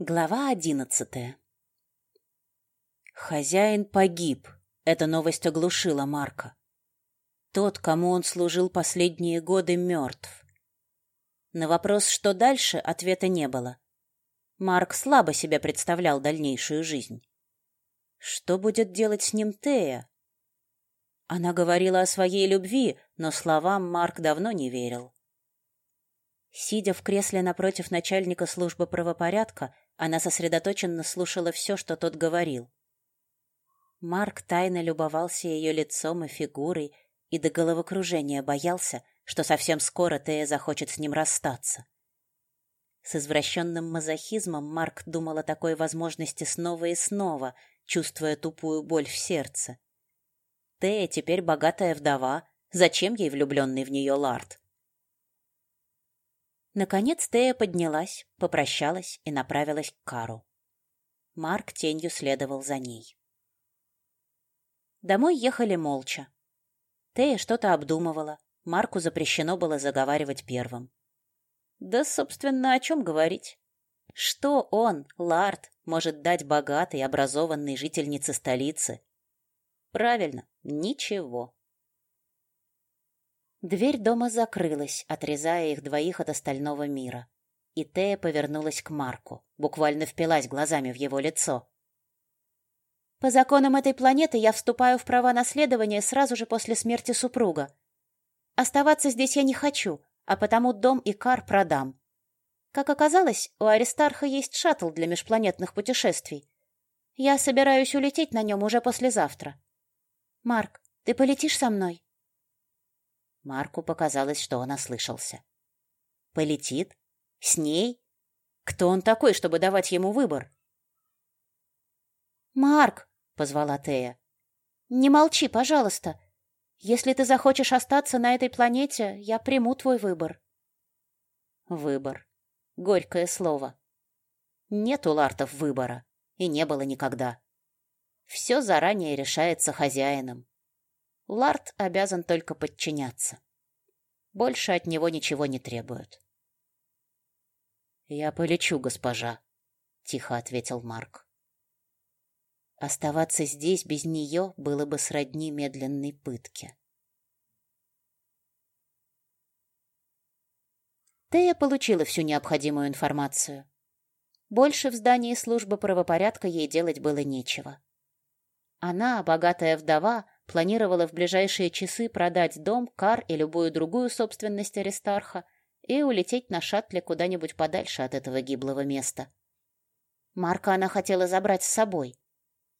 Глава одиннадцатая Хозяин погиб. Эта новость оглушила Марка. Тот, кому он служил последние годы, мертв. На вопрос, что дальше, ответа не было. Марк слабо себе представлял дальнейшую жизнь. Что будет делать с ним Тея? Она говорила о своей любви, но словам Марк давно не верил. Сидя в кресле напротив начальника службы правопорядка, она сосредоточенно слушала все, что тот говорил. Марк тайно любовался ее лицом и фигурой и до головокружения боялся, что совсем скоро Тея захочет с ним расстаться. С извращенным мазохизмом Марк думал о такой возможности снова и снова, чувствуя тупую боль в сердце. Тея теперь богатая вдова, зачем ей влюбленный в нее Ларт? Наконец Тея поднялась, попрощалась и направилась к Кару. Марк тенью следовал за ней. Домой ехали молча. Тея что-то обдумывала. Марку запрещено было заговаривать первым. Да, собственно, о чем говорить? Что он, Ларт, может дать богатой, образованной жительнице столицы? Правильно, ничего. Дверь дома закрылась, отрезая их двоих от остального мира. И Тея повернулась к Марку, буквально впилась глазами в его лицо. «По законам этой планеты я вступаю в права наследования сразу же после смерти супруга. Оставаться здесь я не хочу, а потому дом и кар продам. Как оказалось, у Аристарха есть шаттл для межпланетных путешествий. Я собираюсь улететь на нем уже послезавтра. Марк, ты полетишь со мной?» Марку показалось, что он ослышался. Полетит? С ней? Кто он такой, чтобы давать ему выбор? «Марк!» — позвала Тея. «Не молчи, пожалуйста. Если ты захочешь остаться на этой планете, я приму твой выбор». Выбор. Горькое слово. Нет у Лартов выбора, и не было никогда. Все заранее решается хозяином. Ларт обязан только подчиняться. Больше от него ничего не требуют. «Я полечу, госпожа», — тихо ответил Марк. Оставаться здесь без нее было бы сродни медленной пытке. Тея получила всю необходимую информацию. Больше в здании службы правопорядка ей делать было нечего. Она, богатая вдова, планировала в ближайшие часы продать дом, кар и любую другую собственность Аристарха и улететь на шаттле куда-нибудь подальше от этого гиблого места. Марка она хотела забрать с собой,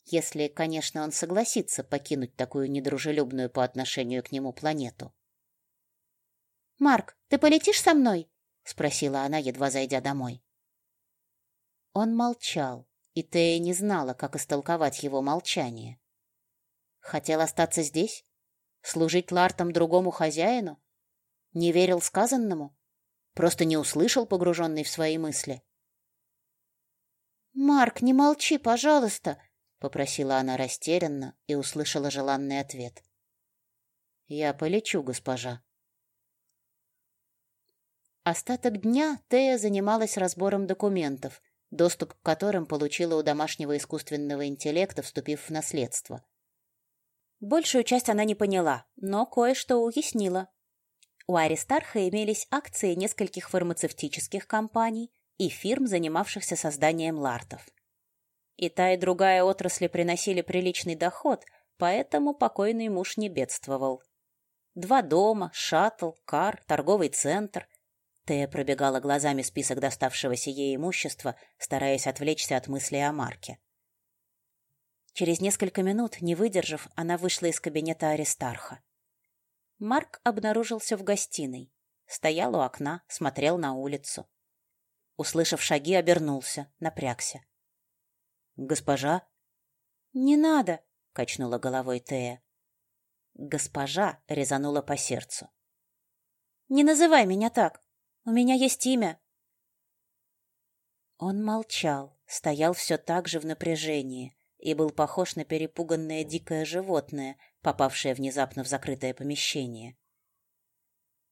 если, конечно, он согласится покинуть такую недружелюбную по отношению к нему планету. «Марк, ты полетишь со мной?» — спросила она, едва зайдя домой. Он молчал, и Тея не знала, как истолковать его молчание. Хотел остаться здесь? Служить лартом другому хозяину? Не верил сказанному? Просто не услышал, погруженный в свои мысли? «Марк, не молчи, пожалуйста!» — попросила она растерянно и услышала желанный ответ. «Я полечу, госпожа». Остаток дня Тея занималась разбором документов, доступ к которым получила у домашнего искусственного интеллекта, вступив в наследство. Большую часть она не поняла, но кое-что уяснила. У Аристарха имелись акции нескольких фармацевтических компаний и фирм, занимавшихся созданием лартов. И та, и другая отрасли приносили приличный доход, поэтому покойный муж не бедствовал. Два дома, шаттл, кар, торговый центр. Тея пробегала глазами список доставшегося ей имущества, стараясь отвлечься от мыслей о Марке. Через несколько минут, не выдержав, она вышла из кабинета Аристарха. Марк обнаружился в гостиной. Стоял у окна, смотрел на улицу. Услышав шаги, обернулся, напрягся. «Госпожа?» «Не надо!» — качнула головой Тея. «Госпожа» резанула по сердцу. «Не называй меня так! У меня есть имя!» Он молчал, стоял все так же в напряжении, и был похож на перепуганное дикое животное, попавшее внезапно в закрытое помещение.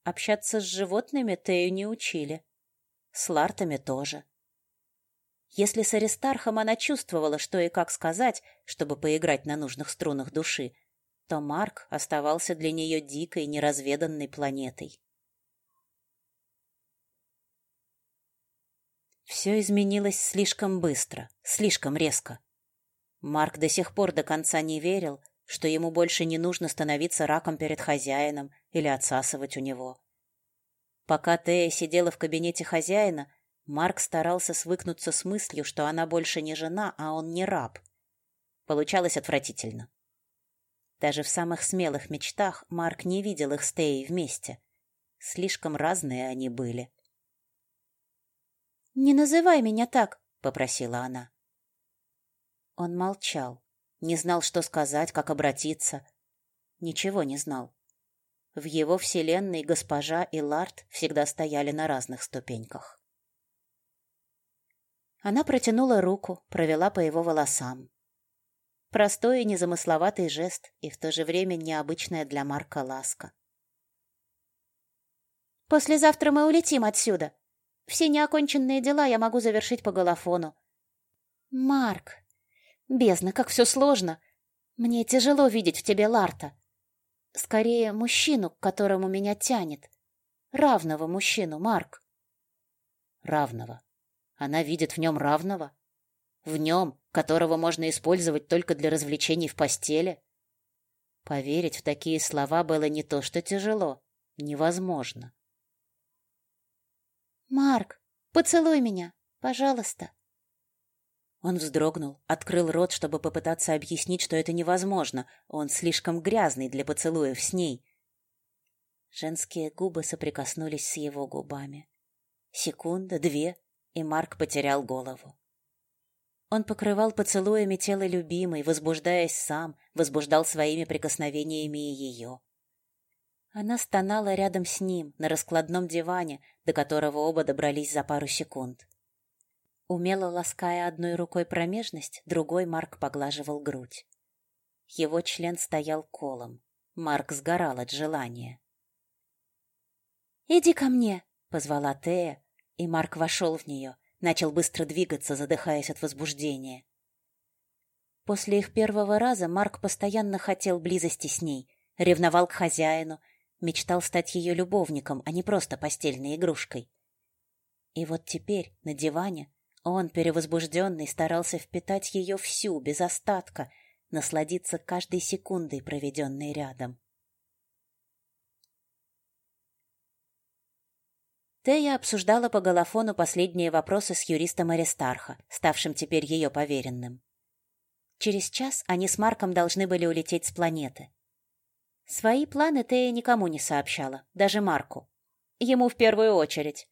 Общаться с животными Тею не учили. С лартами тоже. Если с Аристархом она чувствовала, что и как сказать, чтобы поиграть на нужных струнах души, то Марк оставался для нее дикой, неразведанной планетой. Все изменилось слишком быстро, слишком резко. Марк до сих пор до конца не верил, что ему больше не нужно становиться раком перед хозяином или отсасывать у него. Пока Тея сидела в кабинете хозяина, Марк старался свыкнуться с мыслью, что она больше не жена, а он не раб. Получалось отвратительно. Даже в самых смелых мечтах Марк не видел их с Теей вместе. Слишком разные они были. «Не называй меня так», — попросила она. Он молчал, не знал, что сказать, как обратиться. Ничего не знал. В его вселенной госпожа и Ларт всегда стояли на разных ступеньках. Она протянула руку, провела по его волосам. Простой и незамысловатый жест, и в то же время необычная для Марка ласка. «Послезавтра мы улетим отсюда. Все неоконченные дела я могу завершить по голофону». «Марк, бездна, как все сложно. Мне тяжело видеть в тебе Ларта. Скорее, мужчину, к которому меня тянет. Равного мужчину, Марк». «Равного. Она видит в нем равного? В нем, которого можно использовать только для развлечений в постели? Поверить в такие слова было не то что тяжело, невозможно. «Марк, поцелуй меня, пожалуйста». Он вздрогнул, открыл рот, чтобы попытаться объяснить, что это невозможно. Он слишком грязный для поцелуев с ней. Женские губы соприкоснулись с его губами. Секунда, две, и Марк потерял голову. Он покрывал поцелуями тело любимой, возбуждаясь сам, возбуждал своими прикосновениями и ее. Она стонала рядом с ним, на раскладном диване, до которого оба добрались за пару секунд. Умело лаская одной рукой промежность, другой Марк поглаживал грудь. Его член стоял колом. Марк сгорал от желания. «Иди ко мне!» — позвала Тея, и Марк вошел в нее, начал быстро двигаться, задыхаясь от возбуждения. После их первого раза Марк постоянно хотел близости с ней, ревновал к хозяину, мечтал стать ее любовником, а не просто постельной игрушкой. И вот теперь, на диване, он, перевозбужденный, старался впитать ее всю, без остатка, насладиться каждой секундой, проведенной рядом. Тея обсуждала по голофону последние вопросы с юристом Аристарха, ставшим теперь ее поверенным. Через час они с Марком должны были улететь с планеты. Свои планы Тея никому не сообщала, даже Марку. Ему в первую очередь.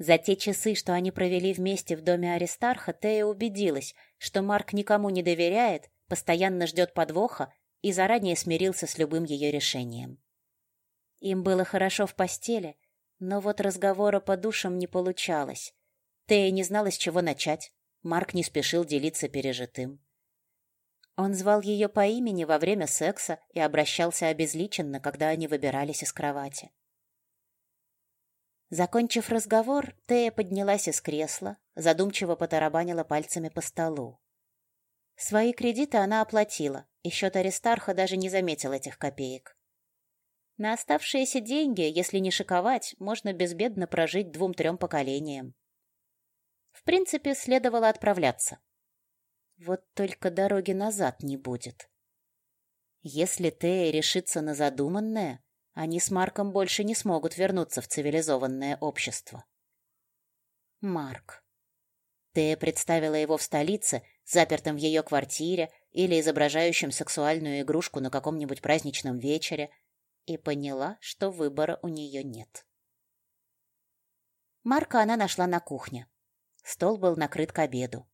За те часы, что они провели вместе в доме Аристарха, Тея убедилась, что Марк никому не доверяет, постоянно ждет подвоха и заранее смирился с любым ее решением. Им было хорошо в постели, но вот разговора по душам не получалось. Тея не знала, с чего начать. Марк не спешил делиться пережитым. Он звал ее по имени во время секса и обращался обезличенно, когда они выбирались из кровати. Закончив разговор, Тея поднялась из кресла, задумчиво потарабанила пальцами по столу. Свои кредиты она оплатила, и счет Аристарха даже не заметил этих копеек. На оставшиеся деньги, если не шиковать, можно безбедно прожить двум-трем поколениям. В принципе, следовало отправляться. Вот только дороги назад не будет. Если Тея решится на задуманное, они с Марком больше не смогут вернуться в цивилизованное общество. Марк. Тея представила его в столице, запертым в ее квартире или изображающим сексуальную игрушку на каком-нибудь праздничном вечере, и поняла, что выбора у нее нет. Марка она нашла на кухне. Стол был накрыт к обеду.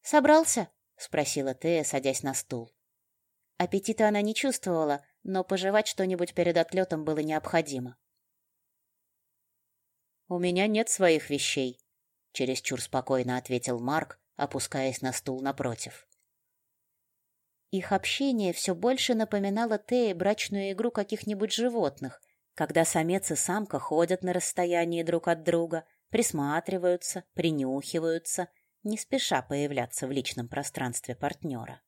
«Собрался?» — спросила Тея, садясь на стул. Аппетита она не чувствовала, но пожевать что-нибудь перед отлетом было необходимо. «У меня нет своих вещей», — чересчур спокойно ответил Марк, опускаясь на стул напротив. Их общение все больше напоминало Тее брачную игру каких-нибудь животных, когда самец и самка ходят на расстоянии друг от друга, присматриваются, принюхиваются, не спеша появляться в личном пространстве партнера.